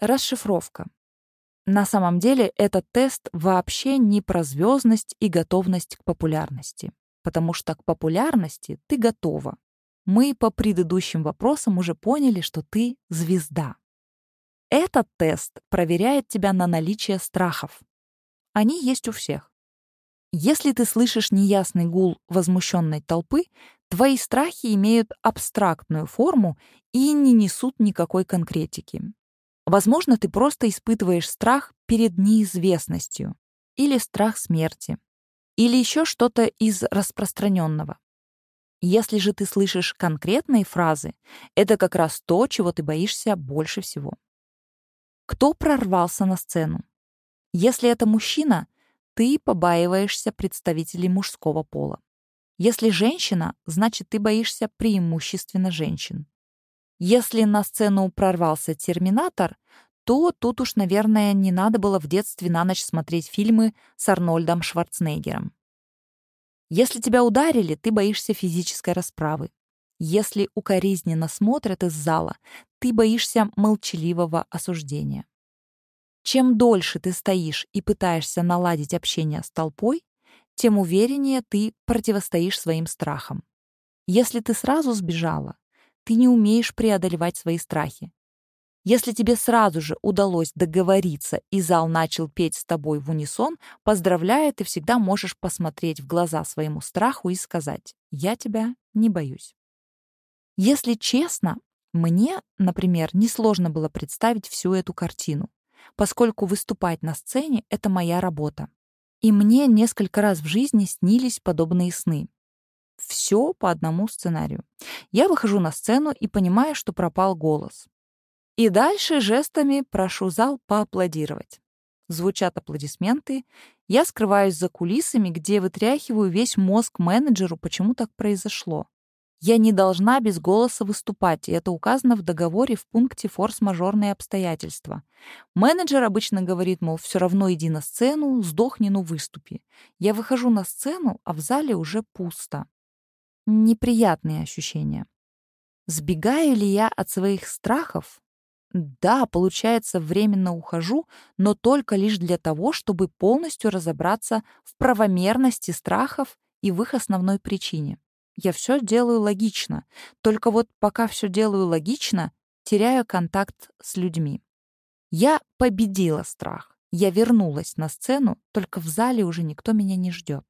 Расшифровка. На самом деле этот тест вообще не про звездность и готовность к популярности, потому что к популярности ты готова. Мы по предыдущим вопросам уже поняли, что ты звезда. Этот тест проверяет тебя на наличие страхов. Они есть у всех. Если ты слышишь неясный гул возмущенной толпы, твои страхи имеют абстрактную форму и не несут никакой конкретики. Возможно, ты просто испытываешь страх перед неизвестностью или страх смерти, или еще что-то из распространенного. Если же ты слышишь конкретные фразы, это как раз то, чего ты боишься больше всего. Кто прорвался на сцену? Если это мужчина, ты побаиваешься представителей мужского пола. Если женщина, значит, ты боишься преимущественно женщин. Если на сцену прорвался терминатор, то тут уж, наверное, не надо было в детстве на ночь смотреть фильмы с Арнольдом Шварценеггером. Если тебя ударили, ты боишься физической расправы. Если укоризненно смотрят из зала, ты боишься молчаливого осуждения. Чем дольше ты стоишь и пытаешься наладить общение с толпой, тем увереннее ты противостоишь своим страхам. Если ты сразу сбежала, ты не умеешь преодолевать свои страхи. Если тебе сразу же удалось договориться и зал начал петь с тобой в унисон, поздравляю, ты всегда можешь посмотреть в глаза своему страху и сказать «Я тебя не боюсь». Если честно, мне, например, несложно было представить всю эту картину, поскольку выступать на сцене — это моя работа. И мне несколько раз в жизни снились подобные сны. Все по одному сценарию. Я выхожу на сцену и понимаю, что пропал голос. И дальше жестами прошу зал поаплодировать. Звучат аплодисменты. Я скрываюсь за кулисами, где вытряхиваю весь мозг менеджеру, почему так произошло. Я не должна без голоса выступать, и это указано в договоре в пункте «Форс-мажорные обстоятельства». Менеджер обычно говорит, мол, все равно иди на сцену, сдохни, ну выступи. Я выхожу на сцену, а в зале уже пусто. Неприятные ощущения. Сбегаю ли я от своих страхов? Да, получается, временно ухожу, но только лишь для того, чтобы полностью разобраться в правомерности страхов и в их основной причине. Я все делаю логично, только вот пока все делаю логично, теряю контакт с людьми. Я победила страх. Я вернулась на сцену, только в зале уже никто меня не ждет.